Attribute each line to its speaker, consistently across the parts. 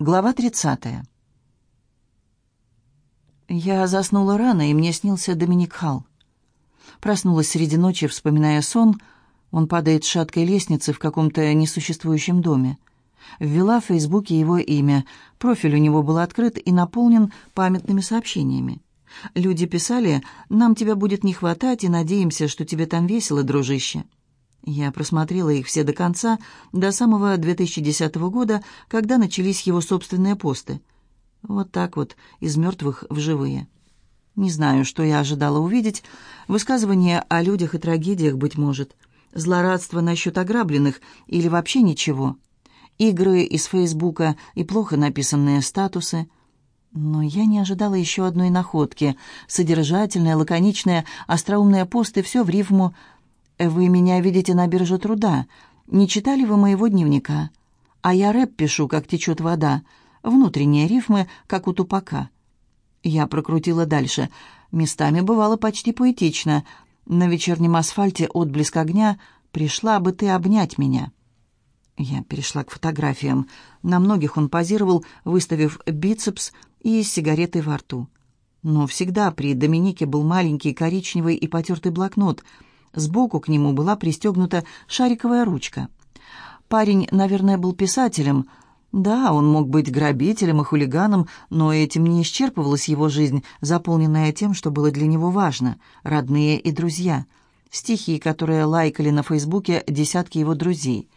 Speaker 1: Глава 30. Я заснула рано, и мне снился Доминик Халл. Проснулась среди ночи, вспоминая сон. Он падает с шаткой лестницы в каком-то несуществующем доме. Ввела в Фейсбуке его имя. Профиль у него был открыт и наполнен памятными сообщениями. Люди писали «Нам тебя будет не хватать, и надеемся, что тебе там весело, дружище». Я просмотрела их все до конца, до самого 2010 года, когда начались его собственные посты. Вот так вот, из мертвых в живые. Не знаю, что я ожидала увидеть. Высказывания о людях и трагедиях, быть может. Злорадство насчет ограбленных или вообще ничего. Игры из Фейсбука и плохо написанные статусы. Но я не ожидала еще одной находки. Содержательные, лаконичные, остроумные посты, все в рифму «Вы меня видите на бирже труда. Не читали вы моего дневника? А я рэп пишу, как течет вода. Внутренние рифмы, как у тупака». Я прокрутила дальше. Местами бывало почти поэтично. На вечернем асфальте отблеск огня «Пришла бы ты обнять меня». Я перешла к фотографиям. На многих он позировал, выставив бицепс и с сигаретой во рту. Но всегда при Доминике был маленький коричневый и потертый блокнот — Сбоку к нему была пристегнута шариковая ручка. Парень, наверное, был писателем. Да, он мог быть грабителем и хулиганом, но этим не исчерпывалась его жизнь, заполненная тем, что было для него важно — родные и друзья. Стихи, которые лайкали на Фейсбуке десятки его друзей.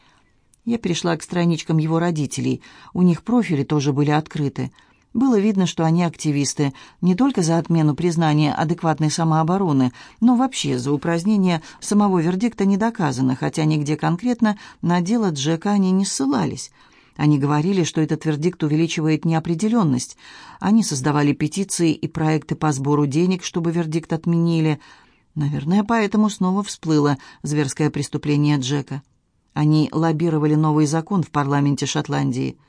Speaker 1: Я перешла к страничкам его родителей. У них профили тоже были открыты — было видно, что они активисты, не только за отмену признания адекватной самообороны, но вообще за упразднение самого вердикта не доказано, хотя нигде конкретно на дело Джека они не ссылались. Они говорили, что этот вердикт увеличивает неопределенность. Они создавали петиции и проекты по сбору денег, чтобы вердикт отменили. Наверное, поэтому снова всплыло зверское преступление Джека. Они лоббировали новый закон в парламенте Шотландии –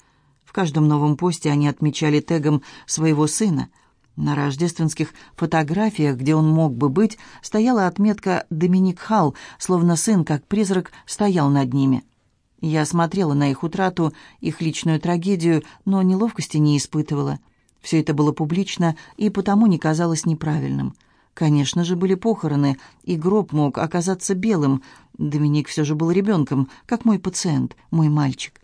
Speaker 1: в каждом новом посте они отмечали тегом своего сына. На рождественских фотографиях, где он мог бы быть, стояла отметка «Доминик Халл», словно сын, как призрак, стоял над ними. Я смотрела на их утрату, их личную трагедию, но неловкости не испытывала. Все это было публично и потому не казалось неправильным. Конечно же, были похороны, и гроб мог оказаться белым. Доминик все же был ребенком, как мой пациент, мой мальчик.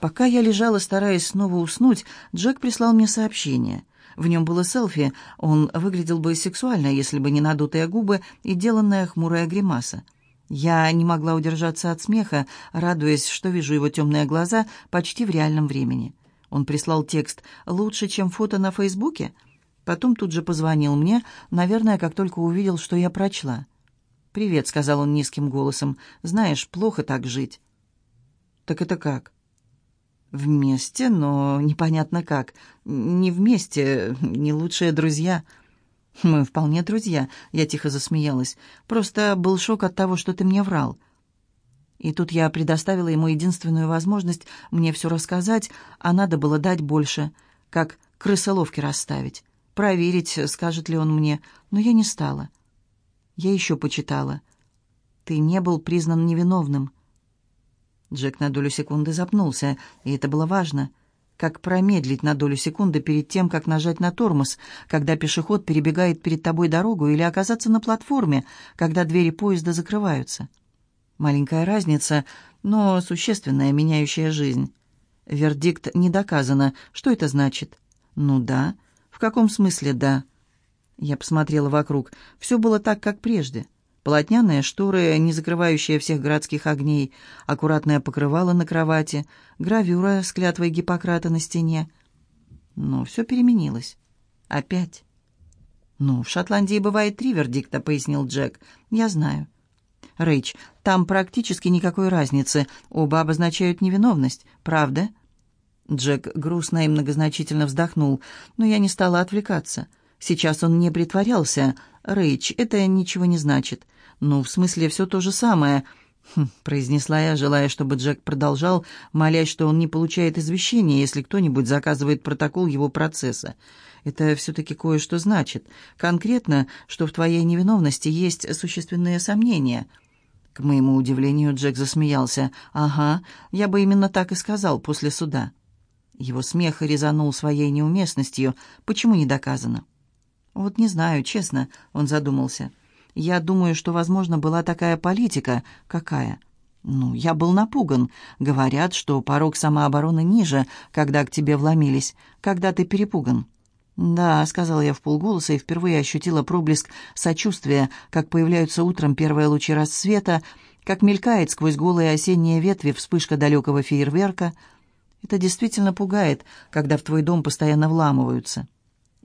Speaker 1: Пока я лежала, стараясь снова уснуть, Джек прислал мне сообщение. В нем было селфи, он выглядел бы сексуально, если бы не надутые губы и деланная хмурая гримаса. Я не могла удержаться от смеха, радуясь, что вижу его темные глаза почти в реальном времени. Он прислал текст «Лучше, чем фото на Фейсбуке?» Потом тут же позвонил мне, наверное, как только увидел, что я прочла. «Привет», — сказал он низким голосом. «Знаешь, плохо так жить». «Так это как?» Вместе, но непонятно как. Не вместе, не лучшие друзья. Мы вполне друзья, я тихо засмеялась. Просто был шок от того, что ты мне врал. И тут я предоставила ему единственную возможность мне все рассказать, а надо было дать больше, как крысоловки расставить. Проверить, скажет ли он мне, но я не стала. Я еще почитала. Ты не был признан невиновным. Джек на долю секунды запнулся, и это было важно. Как промедлить на долю секунды перед тем, как нажать на тормоз, когда пешеход перебегает перед тобой дорогу, или оказаться на платформе, когда двери поезда закрываются. Маленькая разница, но существенная, меняющая жизнь. Вердикт не доказано. Что это значит? Ну да. В каком смысле да? Я посмотрела вокруг. Все было так, как прежде. Полотняные шторы, не закрывающие всех городских огней, аккуратное покрывало на кровати, гравюра с клятвой Гиппократа на стене. Но все переменилось. Опять. «Ну, в Шотландии бывает три вердикта», — пояснил Джек. «Я знаю». «Рэйч, там практически никакой разницы. Оба обозначают невиновность. Правда?» Джек грустно и многозначительно вздохнул, но я не стала отвлекаться. Сейчас он не притворялся. «Рэйч, это ничего не значит. «Ну, в смысле, все то же самое», хм, — произнесла я, желая, чтобы Джек продолжал, молясь, что он не получает извещения, если кто-нибудь заказывает протокол его процесса. «Это все-таки кое-что значит. Конкретно, что в твоей невиновности есть существенные сомнения». К моему удивлению, Джек засмеялся. «Ага, я бы именно так и сказал после суда». Его смех резанул своей неуместностью. Почему не доказано? Вот не знаю, честно, он задумался. Я думаю, что, возможно, была такая политика. Какая? Ну, я был напуган. Говорят, что порог самообороны ниже, когда к тебе вломились, когда ты перепуган. «Да», — сказала я вполголоса и впервые ощутила проблеск сочувствия, как появляются утром первые лучи рассвета, как мелькает сквозь голые осенние ветви вспышка далекого фейерверка. Это действительно пугает, когда в твой дом постоянно вламываются.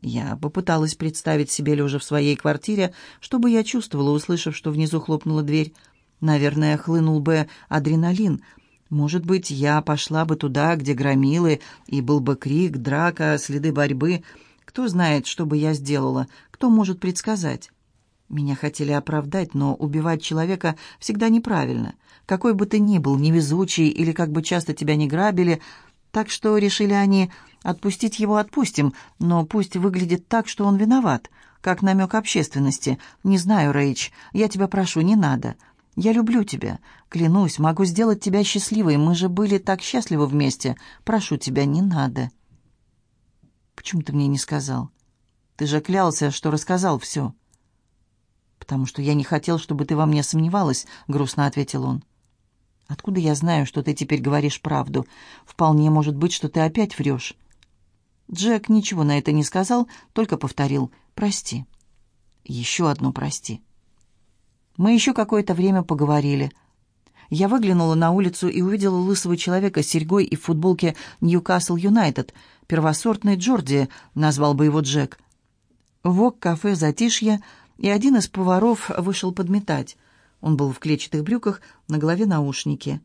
Speaker 1: Я попыталась представить себе, лежа в своей квартире, что бы я чувствовала, услышав, что внизу хлопнула дверь. Наверное, хлынул бы адреналин. Может быть, я пошла бы туда, где громилы, и был бы крик, драка, следы борьбы. Кто знает, что бы я сделала, кто может предсказать? Меня хотели оправдать, но убивать человека всегда неправильно. Какой бы ты ни был, невезучий или как бы часто тебя не грабили, так что решили они, отпустить его отпустим, но пусть выглядит так, что он виноват, как намек общественности. Не знаю, Рэйч, я тебя прошу, не надо. Я люблю тебя. Клянусь, могу сделать тебя счастливой. Мы же были так счастливы вместе. Прошу тебя, не надо. Почему ты мне не сказал? Ты же клялся, что рассказал все. Потому что я не хотел, чтобы ты во мне сомневалась, грустно ответил он. Откуда я знаю, что ты теперь говоришь правду? Вполне может быть, что ты опять врешь. Джек ничего на это не сказал, только повторил «прости». Еще одно «прости». Мы еще какое-то время поговорили. Я выглянула на улицу и увидела лысого человека с серьгой и в футболке «Ньюкасл Юнайтед», первосортный Джорди, назвал бы его Джек. Вок кафе «Затишье», и один из поваров вышел подметать. Он был в клетчатых брюках, на голове наушники.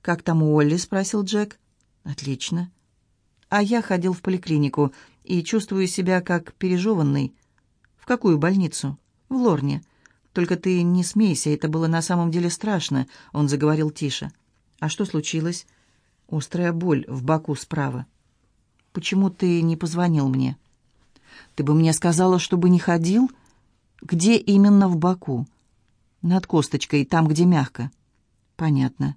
Speaker 1: «Как там у Олли?» — спросил Джек. «Отлично». «А я ходил в поликлинику и чувствую себя как пережеванный». «В какую больницу?» «В Лорне». «Только ты не смейся, это было на самом деле страшно», — он заговорил тише. «А что случилось?» «Острая боль в боку справа». «Почему ты не позвонил мне?» «Ты бы мне сказала, чтобы не ходил?» «Где именно в боку?» «Над косточкой, там, где мягко». «Понятно.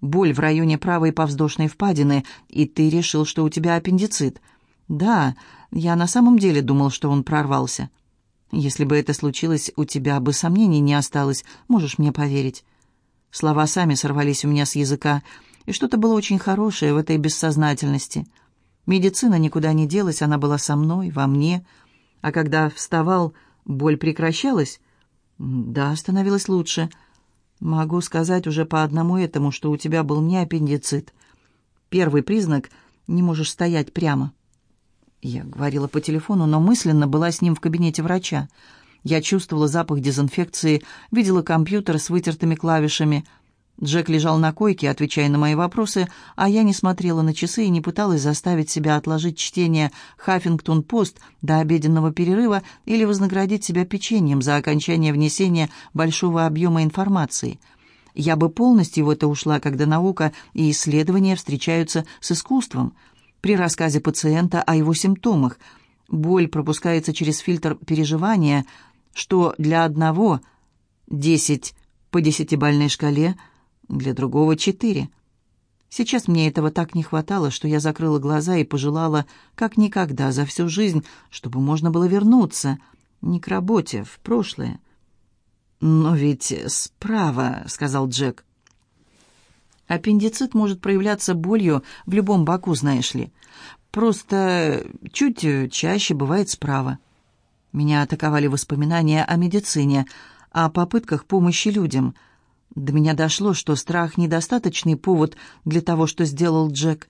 Speaker 1: Боль в районе правой повздошной впадины, и ты решил, что у тебя аппендицит?» «Да, я на самом деле думал, что он прорвался». Если бы это случилось, у тебя бы сомнений не осталось, можешь мне поверить. Слова сами сорвались у меня с языка, и что-то было очень хорошее в этой бессознательности. Медицина никуда не делась, она была со мной, во мне. А когда вставал, боль прекращалась? Да, становилось лучше. Могу сказать уже по одному этому, что у тебя был не аппендицит. Первый признак — не можешь стоять прямо. Я говорила по телефону, но мысленно была с ним в кабинете врача. Я чувствовала запах дезинфекции, видела компьютер с вытертыми клавишами. Джек лежал на койке, отвечая на мои вопросы, а я не смотрела на часы и не пыталась заставить себя отложить чтение «Хаффингтон-Пост» до обеденного перерыва или вознаградить себя печеньем за окончание внесения большого объема информации. Я бы полностью в это ушла, когда наука и исследования встречаются с искусством – при рассказе пациента о его симптомах. Боль пропускается через фильтр переживания, что для одного 10 по десятибальной шкале, для другого 4. Сейчас мне этого так не хватало, что я закрыла глаза и пожелала, как никогда за всю жизнь, чтобы можно было вернуться, не к работе, в прошлое. «Но ведь справа», — сказал Джек. Аппендицит может проявляться болью в любом боку, знаешь ли. Просто чуть чаще бывает справа. Меня атаковали воспоминания о медицине, о попытках помощи людям. До меня дошло, что страх — недостаточный повод для того, что сделал Джек.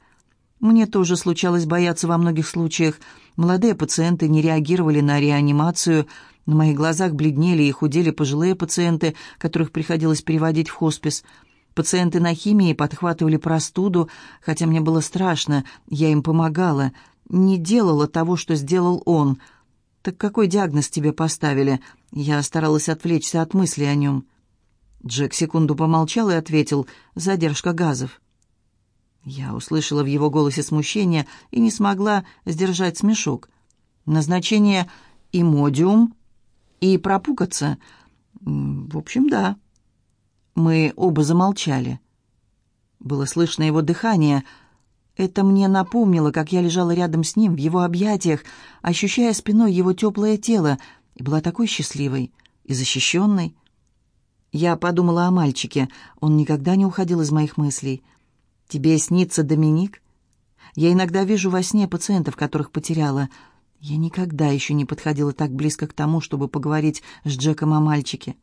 Speaker 1: Мне тоже случалось бояться во многих случаях. Молодые пациенты не реагировали на реанимацию, на моих глазах бледнели и худели пожилые пациенты, которых приходилось переводить в хоспис — Пациенты на химии подхватывали простуду, хотя мне было страшно, я им помогала, не делала того, что сделал он. «Так какой диагноз тебе поставили?» Я старалась отвлечься от мысли о нем. Джек секунду помолчал и ответил «Задержка газов». Я услышала в его голосе смущение и не смогла сдержать смешок. Назначение имодиум и пропукаться. В общем, да. Мы оба замолчали. Было слышно его дыхание. Это мне напомнило, как я лежала рядом с ним, в его объятиях, ощущая спиной его теплое тело, и была такой счастливой и защищенной. Я подумала о мальчике, он никогда не уходил из моих мыслей. «Тебе снится Доминик?» Я иногда вижу во сне пациентов, которых потеряла. Я никогда еще не подходила так близко к тому, чтобы поговорить с Джеком о мальчике.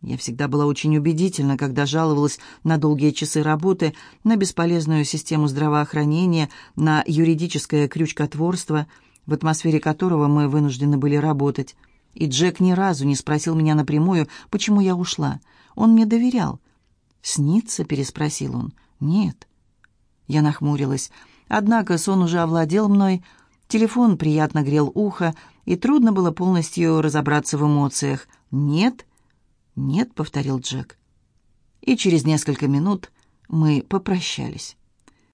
Speaker 1: Я всегда была очень убедительна, когда жаловалась на долгие часы работы, на бесполезную систему здравоохранения, на юридическое крючкотворство, в атмосфере которого мы вынуждены были работать. И Джек ни разу не спросил меня напрямую, почему я ушла. Он мне доверял. «Снится?» — переспросил он. «Нет». Я нахмурилась. Однако сон уже овладел мной, телефон приятно грел ухо, и трудно было полностью разобраться в эмоциях. «Нет?» «Нет», — повторил Джек. И через несколько минут мы попрощались.